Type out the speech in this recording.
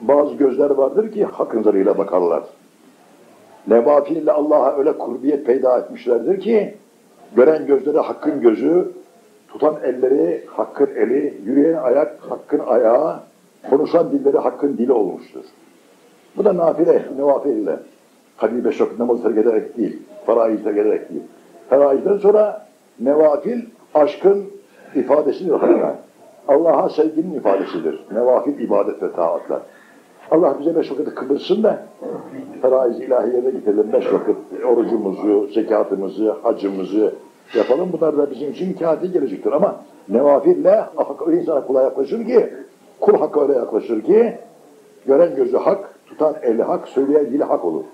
Bazı gözler vardır ki hak nazarıyla bakarlar. Nevafil ile Allah'a öyle kurbiyet peyda etmişlerdir ki gören gözleri hakkın gözü, tutan elleri hakkın eli, yürüyen ayak hakkın ayağı, konuşan dilleri hakkın dili olmuştur. Bu da nafile, nevafil ile. Kadir beş vakit namazı terk ederek değil, faraiz terk ederek değil. Faraizden sonra nevafil aşkın ifadesidir. Allah'a sevginin ifadesidir. Nevafil ibadet ve taatlar. Allah bize beş vakit kıvırsın da feraiz ilahiyene getirelim. Beş vakit orucumuzu, zekatımızı, hacımızı yapalım. Bunlar da bizim için kâti gelecektir. Ama nevafille hak öyle insana kula yaklaşır ki, kul hakka öyle yaklaşır ki, gören gözü hak, tutan eli hak, söyleyen dili hak olur.